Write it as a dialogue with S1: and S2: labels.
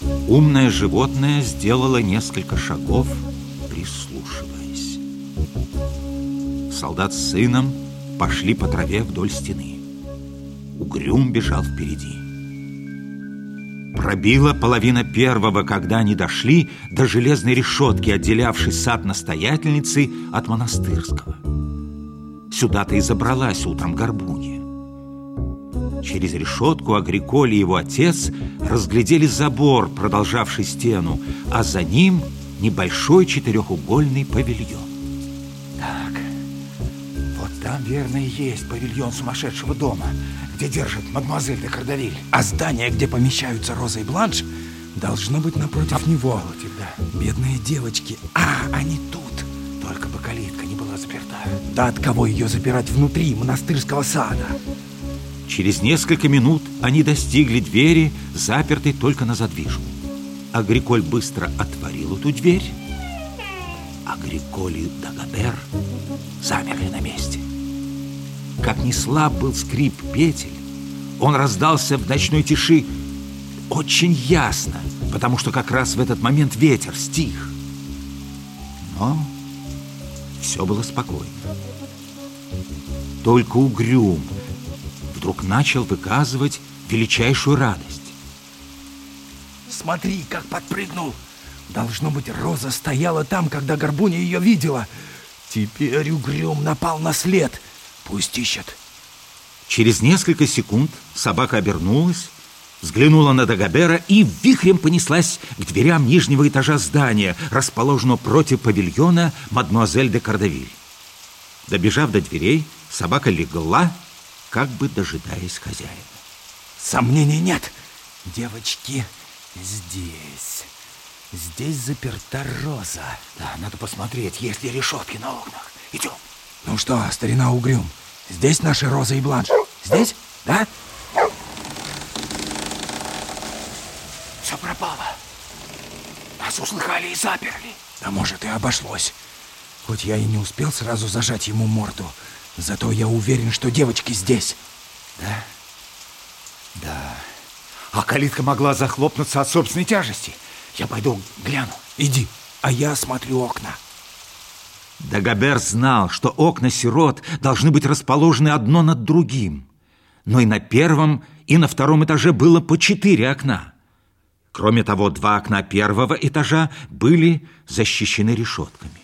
S1: Умное животное сделало несколько шагов, прислушиваясь. Солдат с сыном пошли по траве вдоль стены. Угрюм бежал впереди. Пробила половина первого, когда они дошли до железной решетки, отделявшей сад настоятельницы от монастырского. Сюда-то и забралась утром горбунья. Через решетку Агриколь и его отец разглядели забор, продолжавший стену, а за ним небольшой четырехугольный павильон.
S2: Так, вот там, верно, и есть павильон сумасшедшего дома, где держит мадемуазель де Кардавиль.
S3: А здание, где помещаются Роза и Бланш, должно быть напротив него.
S2: Напротив, да.
S3: Бедные девочки. А, они тут.
S2: Только бы калитка не была заперта.
S3: Да от кого ее запирать внутри монастырского сада?
S1: Через несколько минут они достигли двери, запертой только на задвижку. Агриколь быстро отворил эту дверь. Агриколь и Дагобер замерли на месте. Как ни слаб был скрип петель, он раздался в ночной тиши очень ясно, потому что как раз в этот момент ветер стих. Но все было спокойно. Только угрюм вдруг начал выказывать величайшую радость.
S3: Смотри, как подпрыгнул. Должно быть, Роза стояла там, когда Горбуня ее видела. Теперь угрюм напал на след. Пусть ищет.
S1: Через несколько секунд собака обернулась, взглянула на Дагобера и вихрем понеслась к дверям нижнего этажа здания, расположенного против павильона мадемуазель де Кардавиль. Добежав до дверей, собака легла как бы дожидаясь хозяина.
S3: Сомнений нет. Девочки, здесь. Здесь заперта Роза.
S2: Да, надо посмотреть, есть ли решетки на окнах. Идем.
S3: Ну что, старина Угрюм, здесь наши Роза и Бланш? Здесь? Да?
S2: Все пропало. Нас услыхали и заперли.
S3: Да может и обошлось. Хоть я и не успел сразу зажать ему морду, Зато я уверен, что девочки здесь.
S2: Да? Да. А калитка могла захлопнуться от собственной тяжести. Я пойду гляну.
S3: Иди, а я смотрю окна.
S1: Дагобер знал, что окна сирот должны быть расположены одно над другим. Но и на первом, и на втором этаже было по четыре окна. Кроме того, два окна первого этажа были защищены решетками.